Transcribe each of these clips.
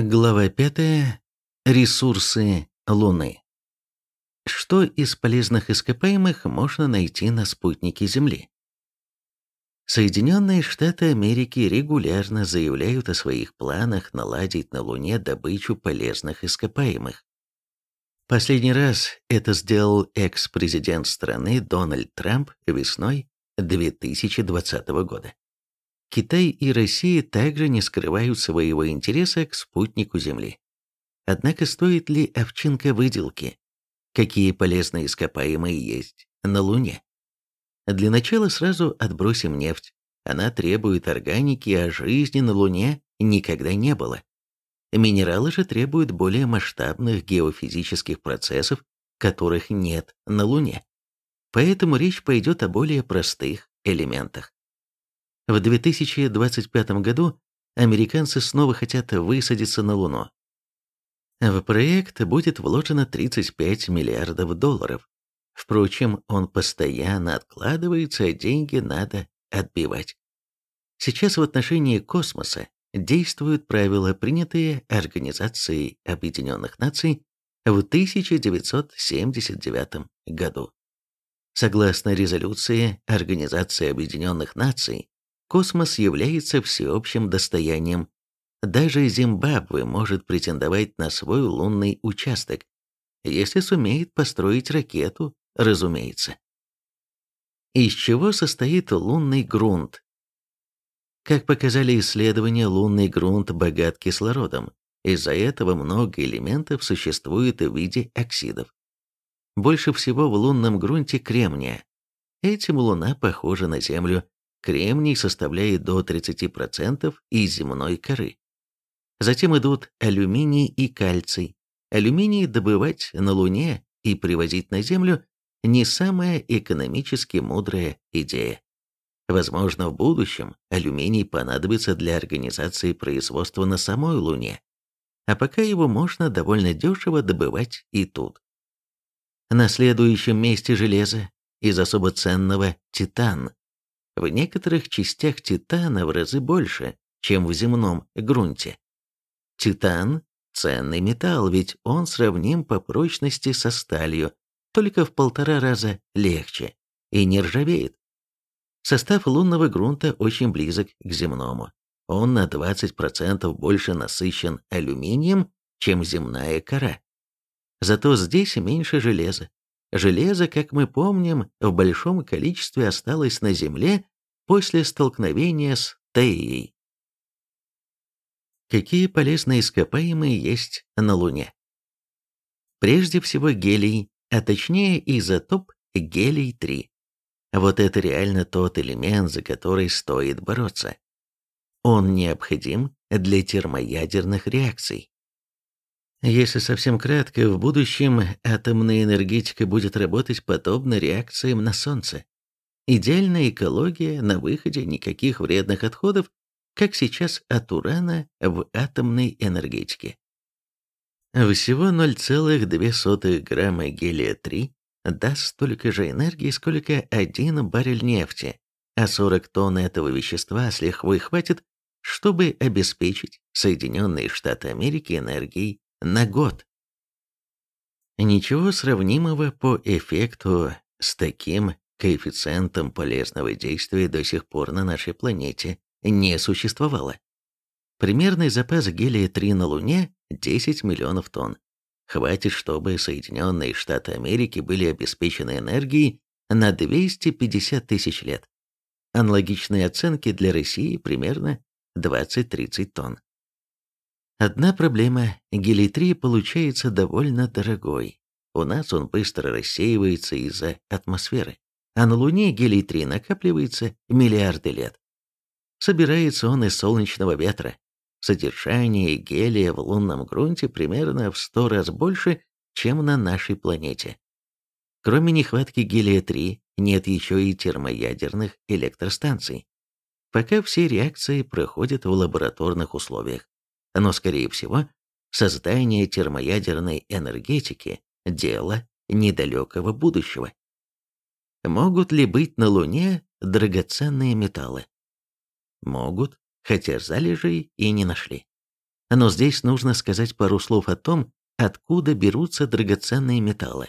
Глава 5. Ресурсы Луны. Что из полезных ископаемых можно найти на спутнике Земли? Соединенные Штаты Америки регулярно заявляют о своих планах наладить на Луне добычу полезных ископаемых. Последний раз это сделал экс-президент страны Дональд Трамп весной 2020 года. Китай и Россия также не скрывают своего интереса к спутнику Земли. Однако стоит ли овчинка выделки? Какие полезные ископаемые есть на Луне? Для начала сразу отбросим нефть. Она требует органики, а жизни на Луне никогда не было. Минералы же требуют более масштабных геофизических процессов, которых нет на Луне. Поэтому речь пойдет о более простых элементах. В 2025 году американцы снова хотят высадиться на Луну. В проект будет вложено 35 миллиардов долларов. Впрочем, он постоянно откладывается, а деньги надо отбивать. Сейчас в отношении космоса действуют правила, принятые Организацией Объединенных Наций в 1979 году. Согласно резолюции Организации Объединенных Наций, космос является всеобщим достоянием. Даже Зимбабве может претендовать на свой лунный участок, если сумеет построить ракету, разумеется. Из чего состоит лунный грунт? Как показали исследования, лунный грунт богат кислородом. Из-за этого много элементов существует в виде оксидов. Больше всего в лунном грунте кремния. Этим Луна похожа на Землю, Кремний составляет до 30% из земной коры. Затем идут алюминий и кальций. Алюминий добывать на Луне и привозить на Землю не самая экономически мудрая идея. Возможно, в будущем алюминий понадобится для организации производства на самой Луне, а пока его можно довольно дешево добывать и тут. На следующем месте железо из особо ценного титан. В некоторых частях титана в разы больше, чем в земном грунте. Титан – ценный металл, ведь он сравним по прочности со сталью, только в полтора раза легче и не ржавеет. Состав лунного грунта очень близок к земному. Он на 20% больше насыщен алюминием, чем земная кора. Зато здесь меньше железа, Железо, как мы помним, в большом количестве осталось на Земле после столкновения с Теей. Какие полезные ископаемые есть на Луне? Прежде всего гелий, а точнее изотоп гелий-3. Вот это реально тот элемент, за который стоит бороться. Он необходим для термоядерных реакций. Если совсем кратко, в будущем атомная энергетика будет работать подобно реакциям на Солнце. Идеальная экология, на выходе никаких вредных отходов, как сейчас от урана в атомной энергетике. Всего 0,02 грамма гелия-3 даст столько же энергии, сколько один баррель нефти, а 40 тонн этого вещества с лихвой хватит, чтобы обеспечить Соединенные Штаты Америки энергией на год. Ничего сравнимого по эффекту с таким коэффициентом полезного действия до сих пор на нашей планете не существовало. Примерный запас гелия-3 на Луне – 10 миллионов тонн. Хватит, чтобы Соединенные Штаты Америки были обеспечены энергией на 250 тысяч лет. Аналогичные оценки для России примерно 20-30 тонн. Одна проблема – гелий-3 получается довольно дорогой. У нас он быстро рассеивается из-за атмосферы, а на Луне гелий-3 накапливается миллиарды лет. Собирается он из солнечного ветра. Содержание гелия в лунном грунте примерно в 100 раз больше, чем на нашей планете. Кроме нехватки гелия-3, нет еще и термоядерных электростанций. Пока все реакции проходят в лабораторных условиях но, скорее всего, создание термоядерной энергетики – дело недалекого будущего. Могут ли быть на Луне драгоценные металлы? Могут, хотя залежей и не нашли. Но здесь нужно сказать пару слов о том, откуда берутся драгоценные металлы.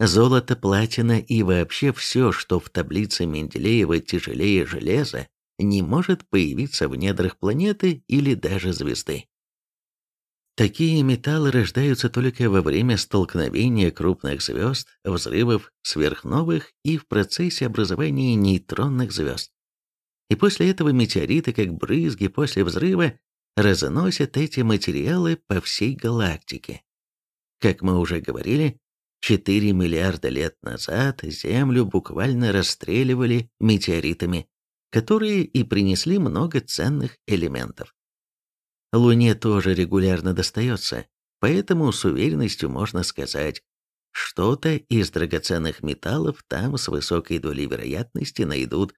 Золото, платина и вообще все, что в таблице Менделеева тяжелее железа, не может появиться в недрах планеты или даже звезды. Такие металлы рождаются только во время столкновения крупных звезд, взрывов сверхновых и в процессе образования нейтронных звезд. И после этого метеориты, как брызги после взрыва, разносят эти материалы по всей галактике. Как мы уже говорили, 4 миллиарда лет назад Землю буквально расстреливали метеоритами, которые и принесли много ценных элементов. Луне тоже регулярно достается, поэтому с уверенностью можно сказать, что-то из драгоценных металлов там с высокой долей вероятности найдут.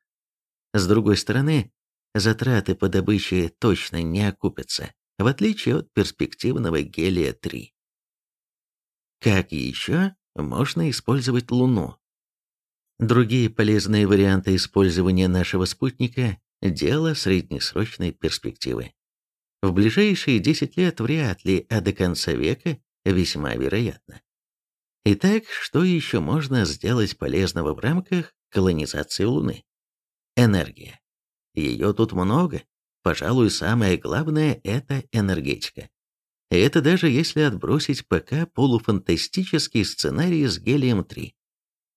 С другой стороны, затраты по добыче точно не окупятся, в отличие от перспективного гелия-3. Как еще можно использовать Луну? Другие полезные варианты использования нашего спутника – дело среднесрочной перспективы. В ближайшие 10 лет вряд ли, а до конца века весьма вероятно. Итак, что еще можно сделать полезного в рамках колонизации Луны? Энергия. Ее тут много. Пожалуй, самое главное – это энергетика. Это даже если отбросить пока полуфантастический сценарий с гелием-3.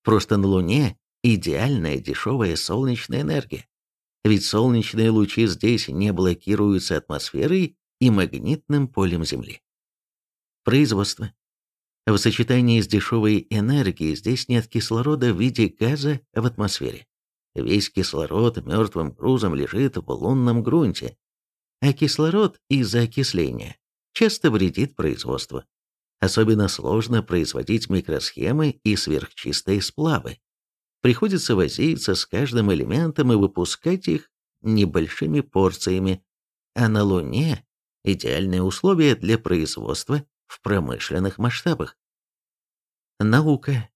Просто на Луне идеальная дешевая солнечная энергия. Ведь солнечные лучи здесь не блокируются атмосферой и магнитным полем Земли. Производство. В сочетании с дешевой энергией здесь нет кислорода в виде газа в атмосфере. Весь кислород мертвым грузом лежит в лунном грунте, а кислород из-за окисления часто вредит производству. Особенно сложно производить микросхемы и сверхчистые сплавы. Приходится возиться с каждым элементом и выпускать их небольшими порциями, а на Луне идеальные условия для производства в промышленных масштабах. Наука.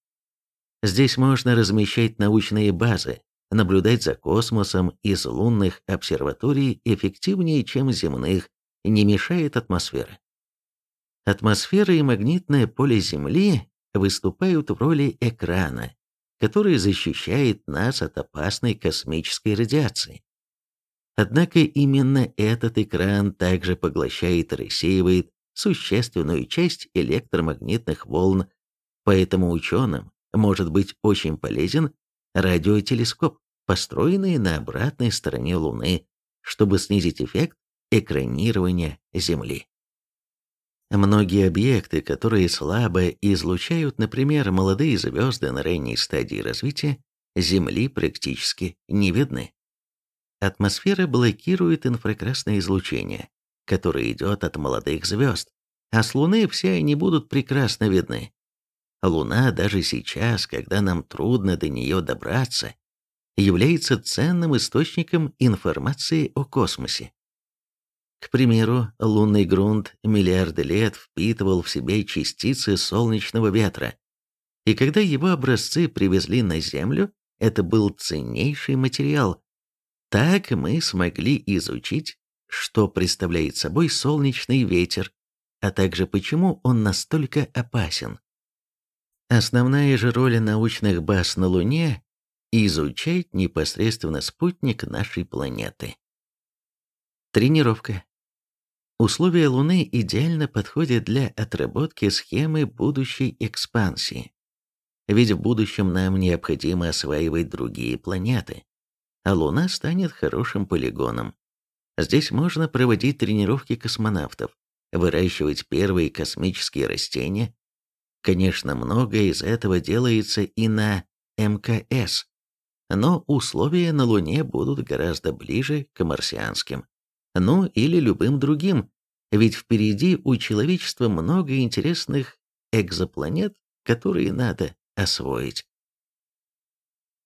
Здесь можно размещать научные базы, наблюдать за космосом из лунных обсерваторий эффективнее, чем земных, не мешает атмосфера. Атмосфера и магнитное поле Земли выступают в роли экрана, который защищает нас от опасной космической радиации. Однако именно этот экран также поглощает и рассеивает существенную часть электромагнитных волн, поэтому ученым может быть очень полезен радиотелескоп, построенный на обратной стороне Луны, чтобы снизить эффект экранирования Земли. Многие объекты, которые слабо излучают, например, молодые звезды на ранней стадии развития, Земли практически не видны. Атмосфера блокирует инфракрасное излучение, которое идет от молодых звезд, а с Луны все они будут прекрасно видны. Луна даже сейчас, когда нам трудно до нее добраться, является ценным источником информации о космосе. К примеру, лунный грунт миллиарды лет впитывал в себя частицы солнечного ветра, и когда его образцы привезли на Землю, это был ценнейший материал. Так мы смогли изучить, что представляет собой солнечный ветер, а также почему он настолько опасен. Основная же роль научных баз на Луне – изучать непосредственно спутник нашей планеты. Тренировка. Условия Луны идеально подходят для отработки схемы будущей экспансии. Ведь в будущем нам необходимо осваивать другие планеты, а Луна станет хорошим полигоном. Здесь можно проводить тренировки космонавтов, выращивать первые космические растения. Конечно, многое из этого делается и на МКС, но условия на Луне будут гораздо ближе к марсианским ну или любым другим, ведь впереди у человечества много интересных экзопланет, которые надо освоить.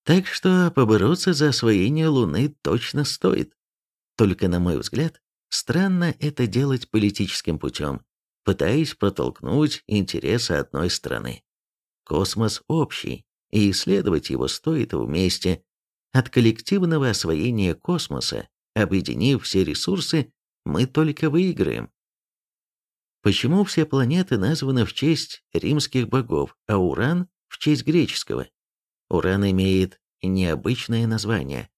Так что побороться за освоение Луны точно стоит. Только, на мой взгляд, странно это делать политическим путем, пытаясь протолкнуть интересы одной страны. Космос общий, и исследовать его стоит вместе. От коллективного освоения космоса Объединив все ресурсы, мы только выиграем. Почему все планеты названы в честь римских богов, а Уран – в честь греческого? Уран имеет необычное название.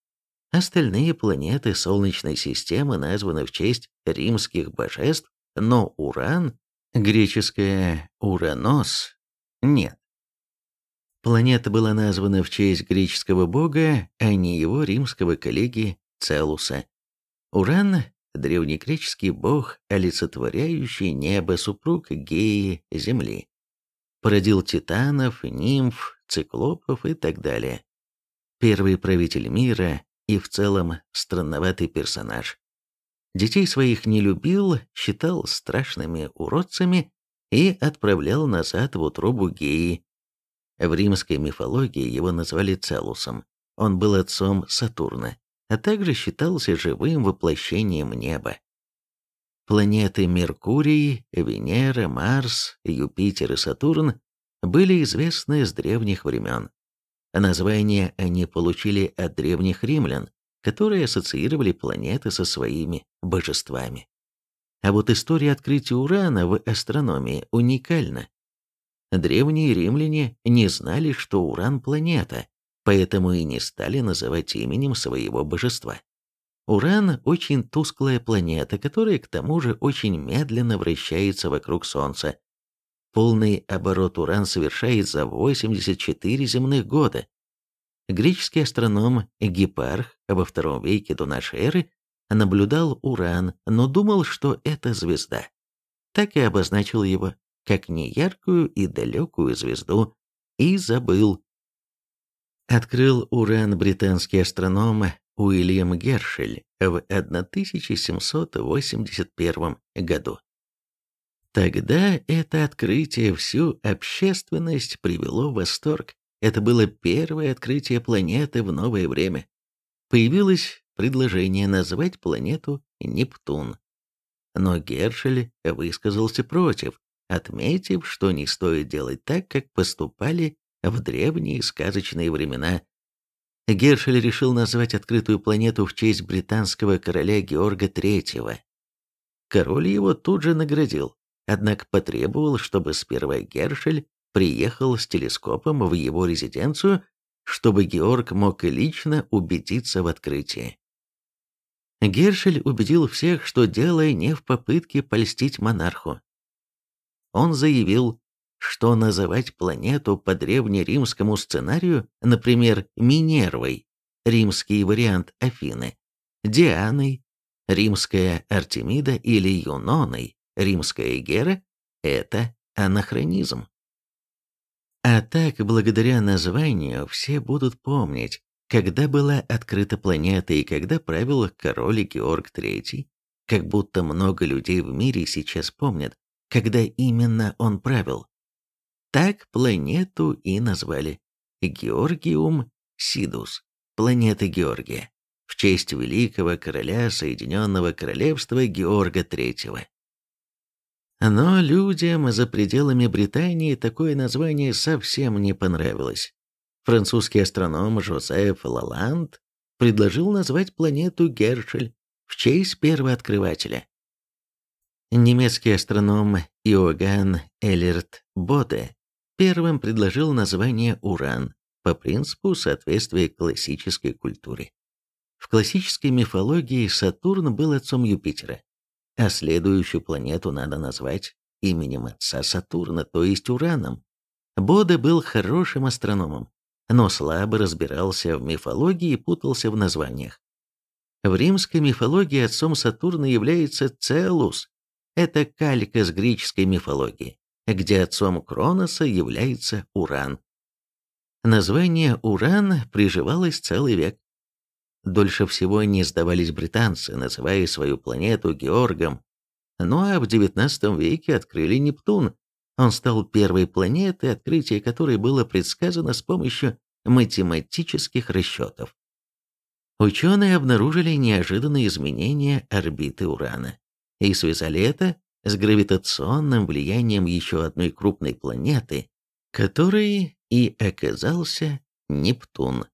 Остальные планеты Солнечной системы названы в честь римских божеств, но Уран, греческое «уранос», нет. Планета была названа в честь греческого бога, а не его римского коллеги Целуса. Уран – древнегреческий бог, олицетворяющий небо, супруг Геи, Земли. Породил титанов, нимф, циклопов и так далее. Первый правитель мира и в целом странноватый персонаж. Детей своих не любил, считал страшными уродцами и отправлял назад в утробу Геи. В римской мифологии его назвали Целусом. Он был отцом Сатурна, а также считался живым воплощением неба. Планеты Меркурий, Венера, Марс, Юпитер и Сатурн были известны с древних времен. Название они получили от древних римлян, которые ассоциировали планеты со своими божествами. А вот история открытия Урана в астрономии уникальна. Древние римляне не знали, что Уран – планета, поэтому и не стали называть именем своего божества. Уран – очень тусклая планета, которая к тому же очень медленно вращается вокруг Солнца, Полный оборот Уран совершает за 84 земных года. Греческий астроном Гипарх во втором веке до нашей эры наблюдал Уран, но думал, что это звезда. Так и обозначил его как неяркую и далекую звезду, и забыл. Открыл Уран британский астроном Уильям Гершель в 1781 году. Тогда это открытие всю общественность привело в восторг. Это было первое открытие планеты в новое время. Появилось предложение назвать планету Нептун. Но Гершель высказался против, отметив, что не стоит делать так, как поступали в древние сказочные времена. Гершель решил назвать открытую планету в честь британского короля Георга III. Король его тут же наградил однако потребовал, чтобы сперва Гершель приехал с телескопом в его резиденцию, чтобы Георг мог лично убедиться в открытии. Гершель убедил всех, что дело не в попытке польстить монарху. Он заявил, что называть планету по древнеримскому сценарию, например, Минервой, римский вариант Афины, Дианой, римская Артемида или Юноной, римская Гера – это анахронизм. А так, благодаря названию, все будут помнить, когда была открыта планета и когда правил король Георг III, как будто много людей в мире сейчас помнят, когда именно он правил. Так планету и назвали Георгиум Сидус, планета Георгия, в честь великого короля Соединенного Королевства Георга III. Но людям за пределами Британии такое название совсем не понравилось. Французский астроном Жозеф Лаланд предложил назвать планету Гершель в честь первооткрывателя. Немецкий астроном Иоганн Эллерт Боде первым предложил название Уран по принципу соответствия классической культуре. В классической мифологии Сатурн был отцом Юпитера, а следующую планету надо назвать именем отца Сатурна, то есть Ураном. Боде был хорошим астрономом, но слабо разбирался в мифологии и путался в названиях. В римской мифологии отцом Сатурна является Целус. Это калька с греческой мифологии, где отцом Кроноса является Уран. Название Уран приживалось целый век. Дольше всего не сдавались британцы, называя свою планету Георгом. Ну а в XIX веке открыли Нептун. Он стал первой планетой, открытие которой было предсказано с помощью математических расчетов. Ученые обнаружили неожиданные изменения орбиты Урана и связали это с гравитационным влиянием еще одной крупной планеты, которой и оказался Нептун.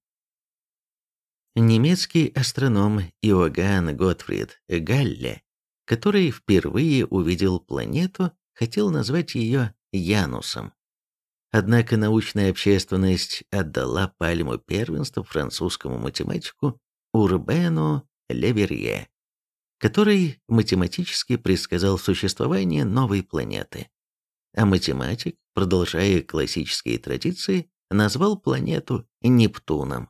Немецкий астроном Иоганн Готфрид Галле, который впервые увидел планету, хотел назвать ее Янусом. Однако научная общественность отдала пальму первенства французскому математику Урбену Леверье, который математически предсказал существование новой планеты. А математик, продолжая классические традиции, назвал планету Нептуном.